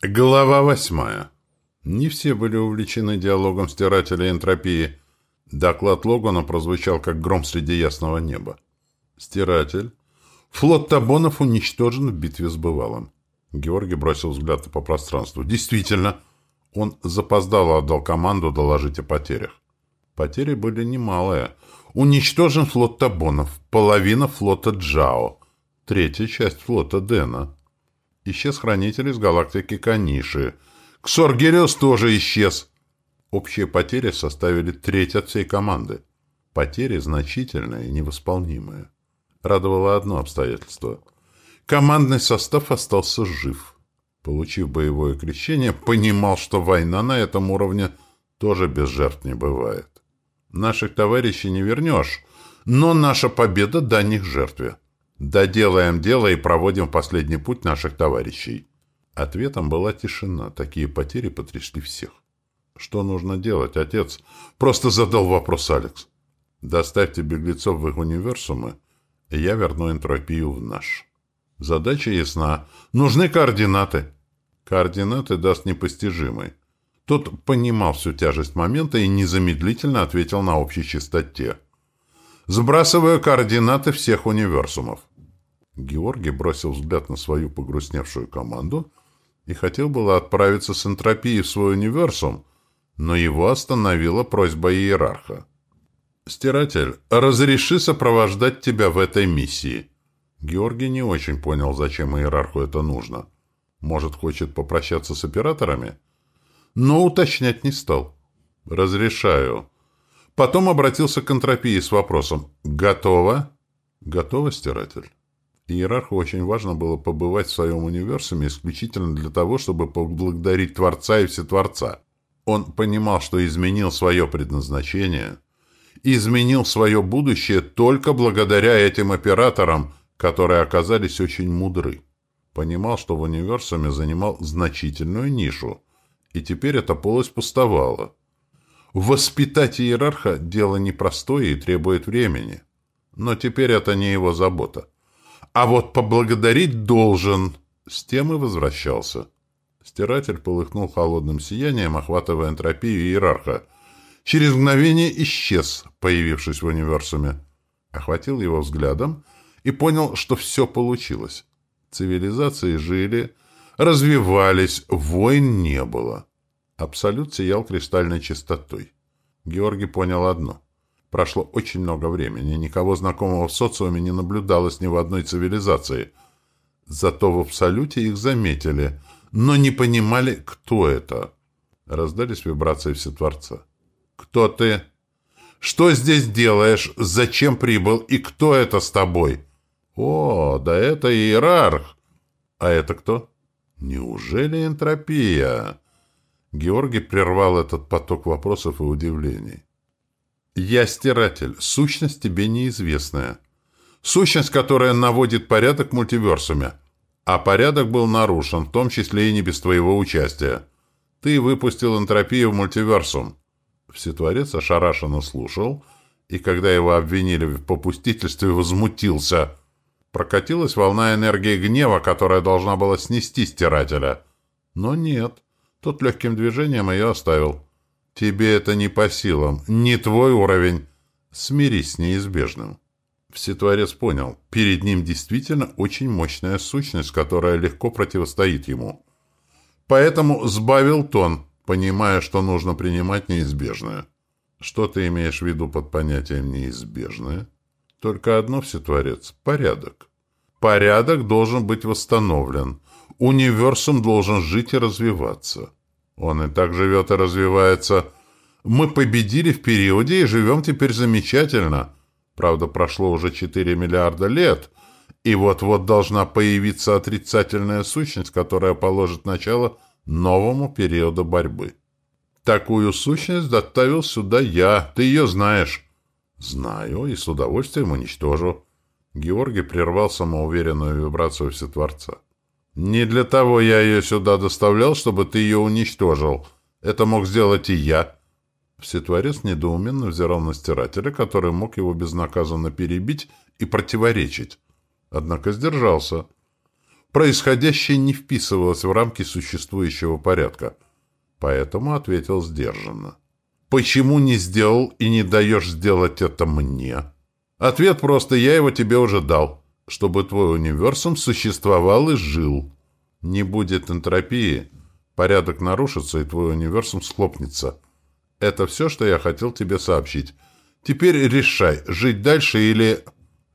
Глава восьмая. Не все были увлечены диалогом стирателя энтропии. Доклад Логана прозвучал, как гром среди ясного неба. Стиратель. Флот Табонов уничтожен в битве с Бывалым. Георгий бросил взгляд по пространству. Действительно, он запоздало отдал команду доложить о потерях. Потери были немалые. Уничтожен флот Табонов, половина флота Джао, третья часть флота Дэна. Исчез хранитель из галактики Каниши. Ксоргериус тоже исчез. Общие потери составили треть от всей команды. Потери значительные и невосполнимые. Радовало одно обстоятельство. Командный состав остался жив. Получив боевое крещение, понимал, что война на этом уровне тоже без жертв не бывает. Наших товарищей не вернешь, но наша победа до них жертве. Доделаем дело и проводим последний путь наших товарищей. Ответом была тишина. Такие потери потрясли всех. Что нужно делать, отец? Просто задал вопрос Алекс. Доставьте беглецов в их универсумы, и я верну энтропию в наш. Задача ясна. Нужны координаты. Координаты даст непостижимый. Тот понимал всю тяжесть момента и незамедлительно ответил на общей частоте. Сбрасываю координаты всех универсумов. Георгий бросил взгляд на свою погрустневшую команду и хотел было отправиться с энтропией в свой универсум, но его остановила просьба иерарха. «Стиратель, разреши сопровождать тебя в этой миссии». Георгий не очень понял, зачем иерарху это нужно. Может, хочет попрощаться с операторами? Но уточнять не стал. «Разрешаю». Потом обратился к энтропии с вопросом «Готово?» «Готово, стиратель?» Иерарху очень важно было побывать в своем универсуме исключительно для того, чтобы поблагодарить Творца и Всетворца. Он понимал, что изменил свое предназначение, изменил свое будущее только благодаря этим операторам, которые оказались очень мудры. Понимал, что в универсуме занимал значительную нишу, и теперь эта полость пустовала. Воспитать иерарха – дело непростое и требует времени. Но теперь это не его забота. А вот поблагодарить должен. С тем и возвращался. Стиратель полыхнул холодным сиянием, охватывая энтропию иерарха. Через мгновение исчез, появившись в универсуме. Охватил его взглядом и понял, что все получилось. Цивилизации жили, развивались, войн не было. Абсолют сиял кристальной чистотой. Георгий понял одно. Прошло очень много времени, никого знакомого в социуме не наблюдалось ни в одной цивилизации. Зато в Абсолюте их заметили, но не понимали, кто это. Раздались вибрации Всетворца. «Кто ты? Что здесь делаешь? Зачем прибыл? И кто это с тобой?» «О, да это иерарх!» «А это кто?» «Неужели энтропия?» Георгий прервал этот поток вопросов и удивлений. «Я стиратель. Сущность тебе неизвестная. Сущность, которая наводит порядок в мультиверсуме. А порядок был нарушен, в том числе и не без твоего участия. Ты выпустил энтропию в мультиверсум». Всетворец ошарашенно слушал, и когда его обвинили в попустительстве, возмутился. Прокатилась волна энергии гнева, которая должна была снести стирателя. Но нет, тот легким движением ее оставил. Тебе это не по силам, не твой уровень. Смирись с неизбежным. Всетворец понял, перед ним действительно очень мощная сущность, которая легко противостоит ему. Поэтому сбавил тон, понимая, что нужно принимать неизбежное. Что ты имеешь в виду под понятием «неизбежное»? Только одно, Всетворец — порядок. Порядок должен быть восстановлен. Универсум должен жить и развиваться. Он и так живет и развивается. Мы победили в периоде и живем теперь замечательно. Правда, прошло уже 4 миллиарда лет, и вот-вот должна появиться отрицательная сущность, которая положит начало новому периоду борьбы. Такую сущность доставил сюда я, ты ее знаешь. Знаю и с удовольствием уничтожу. Георгий прервал самоуверенную вибрацию Всетворца. Не для того я ее сюда доставлял, чтобы ты ее уничтожил. Это мог сделать и я. Всетворец недоуменно взирал на стирателя, который мог его безнаказанно перебить и противоречить. Однако сдержался. происходящее не вписывалось в рамки существующего порядка. Поэтому ответил сдержанно. «Почему не сделал и не даешь сделать это мне?» Ответ просто «я его тебе уже дал» чтобы твой универсум существовал и жил. Не будет энтропии, порядок нарушится, и твой универсум схлопнется. Это все, что я хотел тебе сообщить. Теперь решай, жить дальше или...»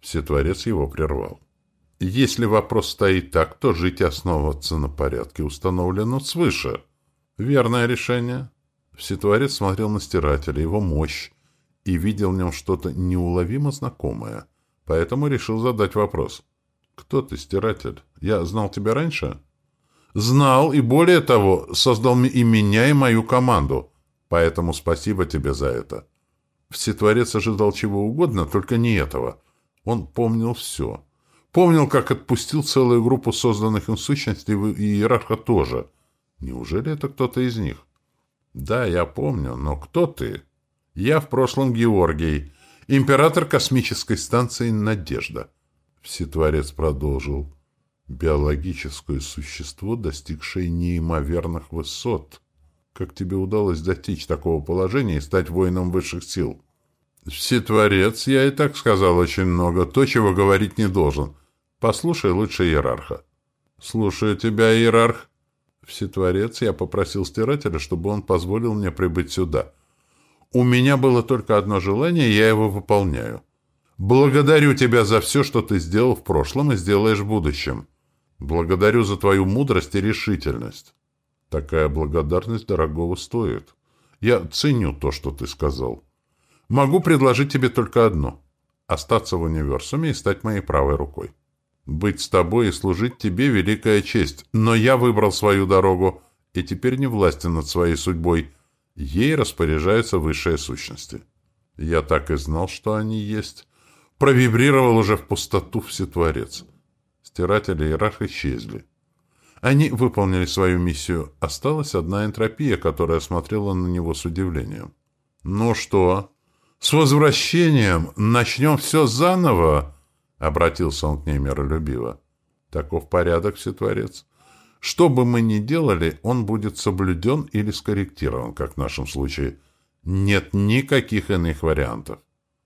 Всетворец его прервал. «Если вопрос стоит так, то жить и основываться на порядке, установленном свыше. Верное решение». Всетворец смотрел на стирателя, его мощь, и видел в нем что-то неуловимо знакомое — Поэтому решил задать вопрос. «Кто ты, стиратель? Я знал тебя раньше?» «Знал, и более того, создал и меня, и мою команду. Поэтому спасибо тебе за это». Всетворец ожидал чего угодно, только не этого. Он помнил все. Помнил, как отпустил целую группу созданных им сущностей и иерарха тоже. Неужели это кто-то из них? «Да, я помню, но кто ты?» «Я в прошлом Георгий» Император космической станции «Надежда». Всетворец продолжил. Биологическое существо, достигшее неимоверных высот. Как тебе удалось достичь такого положения и стать воином высших сил? Всетворец, я и так сказал очень много, то, чего говорить не должен. Послушай лучше иерарха. Слушаю тебя, иерарх. Всетворец, я попросил стирателя, чтобы он позволил мне прибыть сюда — у меня было только одно желание, я его выполняю. Благодарю тебя за все, что ты сделал в прошлом и сделаешь в будущем. Благодарю за твою мудрость и решительность. Такая благодарность дорогого стоит. Я ценю то, что ты сказал. Могу предложить тебе только одно — остаться в универсуме и стать моей правой рукой. Быть с тобой и служить тебе — великая честь, но я выбрал свою дорогу и теперь не властен над своей судьбой — Ей распоряжаются высшие сущности. Я так и знал, что они есть. Провибрировал уже в пустоту Всетворец. Стиратели иерарх исчезли. Они выполнили свою миссию. Осталась одна энтропия, которая смотрела на него с удивлением. «Ну что, с возвращением начнем все заново?» — обратился он к ней миролюбиво. «Таков порядок, Всетворец. Что бы мы ни делали, он будет соблюден или скорректирован, как в нашем случае. Нет никаких иных вариантов.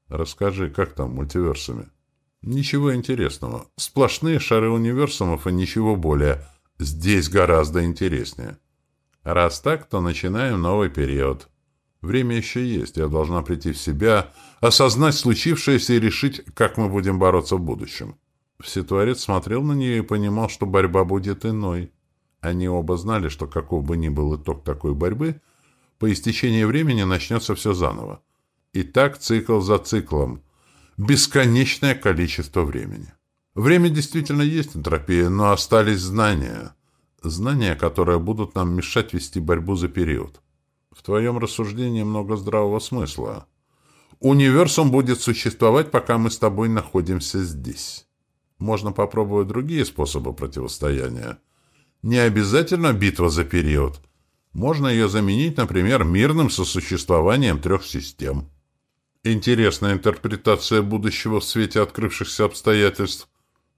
Расскажи, как там мультиверсами? Ничего интересного. Сплошные шары универсумов и ничего более. Здесь гораздо интереснее. Раз так, то начинаем новый период. Время еще есть, я должна прийти в себя, осознать случившееся и решить, как мы будем бороться в будущем. Всетворец смотрел на нее и понимал, что борьба будет иной. Они оба знали, что каков бы ни был итог такой борьбы, по истечении времени начнется все заново. И так цикл за циклом. Бесконечное количество времени. Время действительно есть энтропия, но остались знания. Знания, которые будут нам мешать вести борьбу за период. В твоем рассуждении много здравого смысла. Универсум будет существовать, пока мы с тобой находимся здесь. Можно попробовать другие способы противостояния. Не обязательно битва за период. Можно ее заменить, например, мирным сосуществованием трех систем. Интересная интерпретация будущего в свете открывшихся обстоятельств.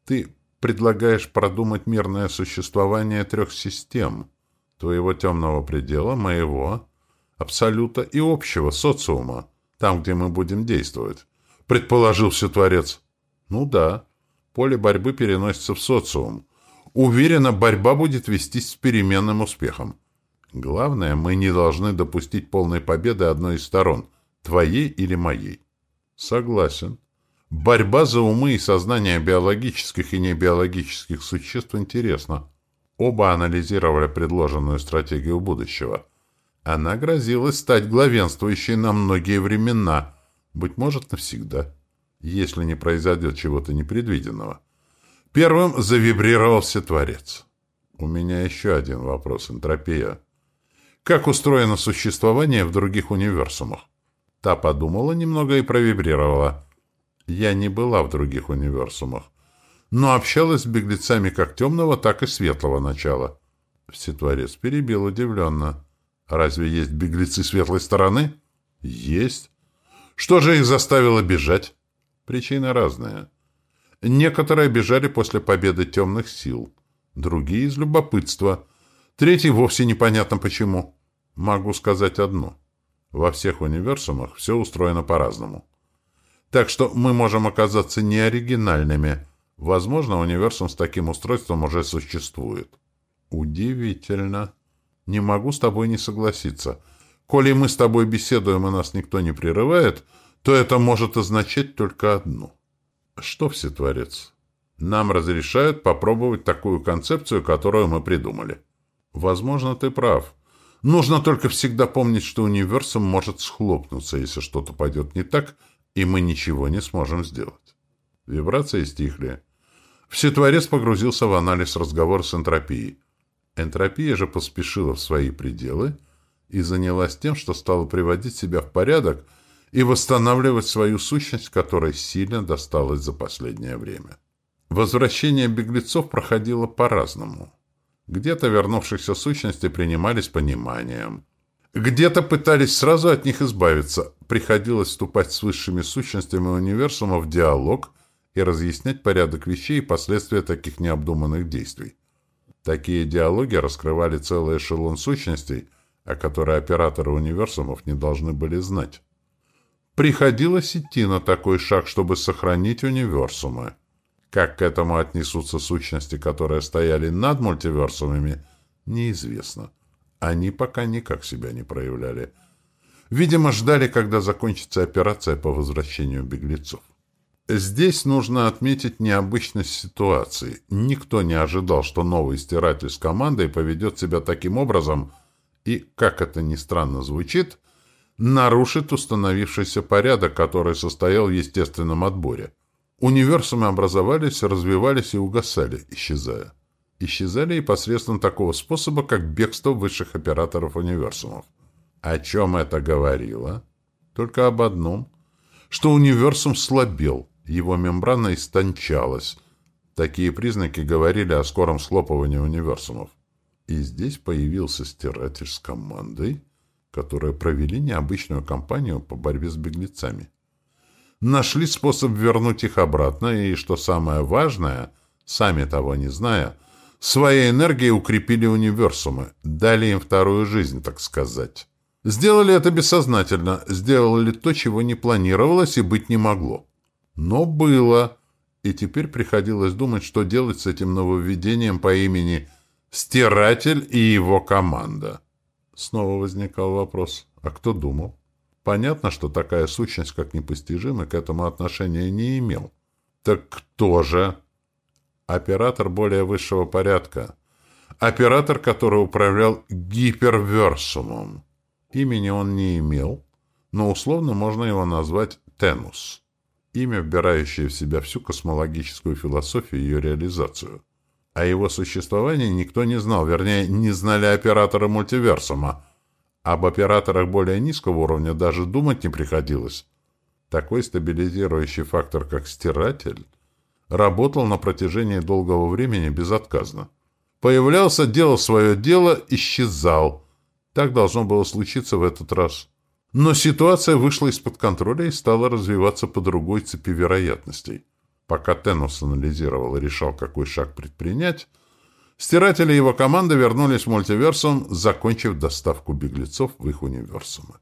Ты предлагаешь продумать мирное существование трех систем. Твоего темного предела, моего, абсолюта и общего социума, там, где мы будем действовать. Предположил Творец. Ну да, поле борьбы переносится в социум. Уверена, борьба будет вестись с переменным успехом. Главное, мы не должны допустить полной победы одной из сторон, твоей или моей. Согласен. Борьба за умы и сознание биологических и небиологических существ интересна. Оба анализировали предложенную стратегию будущего. Она грозилась стать главенствующей на многие времена, быть может, навсегда, если не произойдет чего-то непредвиденного. Первым завибрировал Творец. У меня еще один вопрос, энтропия. Как устроено существование в других универсумах? Та подумала немного и провибрировала. Я не была в других универсумах, но общалась с беглецами как темного, так и светлого начала. Всетворец перебил удивленно. Разве есть беглецы светлой стороны? Есть. Что же их заставило бежать? Причины разные. Некоторые бежали после победы темных сил. другие из любопытства, третий вовсе непонятно почему. Могу сказать одно. Во всех универсумах все устроено по-разному. Так что мы можем оказаться неоригинальными. Возможно, универсум с таким устройством уже существует. Удивительно. Не могу с тобой не согласиться. Коли мы с тобой беседуем и нас никто не прерывает, то это может означать только одно. Что, Всетворец? Нам разрешают попробовать такую концепцию, которую мы придумали. Возможно, ты прав. Нужно только всегда помнить, что универсум может схлопнуться, если что-то пойдет не так, и мы ничего не сможем сделать. Вибрации стихли. Всетворец погрузился в анализ разговора с энтропией. Энтропия же поспешила в свои пределы — и занялась тем, что стала приводить себя в порядок и восстанавливать свою сущность, которая сильно досталась за последнее время. Возвращение беглецов проходило по-разному. Где-то вернувшихся сущностей принимали с пониманием. Где-то пытались сразу от них избавиться. Приходилось вступать с высшими сущностями универсума в диалог и разъяснять порядок вещей и последствия таких необдуманных действий. Такие диалоги раскрывали целый эшелон сущностей – о которой операторы универсумов не должны были знать. Приходилось идти на такой шаг, чтобы сохранить универсумы. Как к этому отнесутся сущности, которые стояли над мультиверсумами, неизвестно. Они пока никак себя не проявляли. Видимо, ждали, когда закончится операция по возвращению беглецов. Здесь нужно отметить необычность ситуации. Никто не ожидал, что новый стиратель с командой поведет себя таким образом – и, как это ни странно звучит, нарушит установившийся порядок, который состоял в естественном отборе. Универсумы образовались, развивались и угасали, исчезая. Исчезали и посредством такого способа, как бегство высших операторов универсумов. О чем это говорило? Только об одном. Что универсум слабел, его мембрана истончалась. Такие признаки говорили о скором схлопывании универсумов. И здесь появился стиратель с командой, которые провели необычную кампанию по борьбе с беглецами. Нашли способ вернуть их обратно, и, что самое важное, сами того не зная, своей энергией укрепили универсумы, дали им вторую жизнь, так сказать. Сделали это бессознательно, сделали то, чего не планировалось и быть не могло. Но было, и теперь приходилось думать, что делать с этим нововведением по имени Стиратель и его команда. Снова возникал вопрос, а кто думал? Понятно, что такая сущность, как непостижимый, к этому отношения не имел. Так кто же? Оператор более высшего порядка. Оператор, который управлял гиперверсумом. Имени он не имел, но условно можно его назвать Тенус. Имя, вбирающее в себя всю космологическую философию и ее реализацию. О его существовании никто не знал, вернее, не знали операторы мультиверсума. Об операторах более низкого уровня даже думать не приходилось. Такой стабилизирующий фактор, как стиратель, работал на протяжении долгого времени безотказно. Появлялся, делал свое дело, исчезал. Так должно было случиться в этот раз. Но ситуация вышла из-под контроля и стала развиваться по другой цепи вероятностей. Пока Теннус анализировал и решал, какой шаг предпринять, стиратели его команда вернулись в мультиверсум, закончив доставку беглецов в их универсумы.